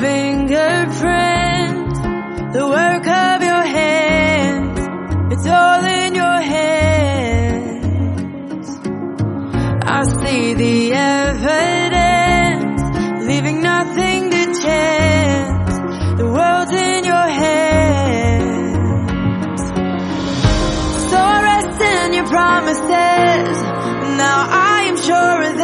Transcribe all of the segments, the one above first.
fingerprint, the work of your hands. It's all in your hands. I see the evidence, leaving nothing to chance. The world's in your hands. So rest in your promises. Now I am sure of this.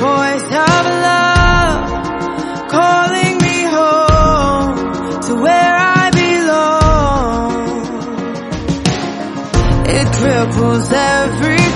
Voice of love calling me home to where I belong. It cripples every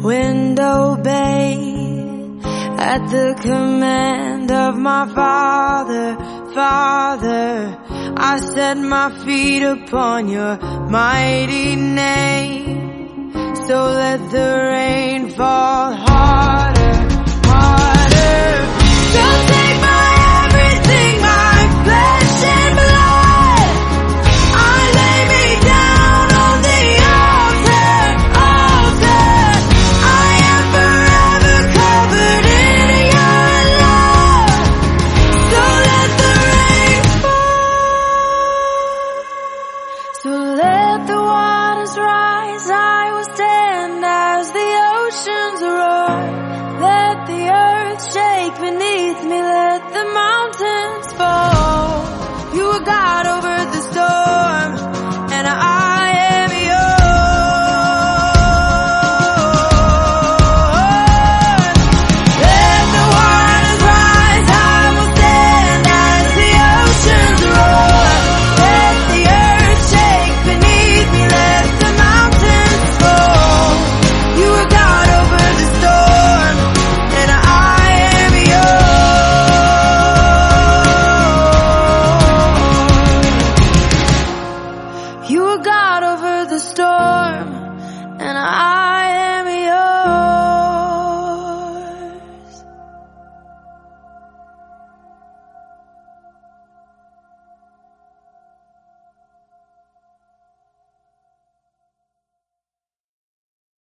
the wind obey at the command of my Father, Father. I set my feet upon your mighty name. So let the rain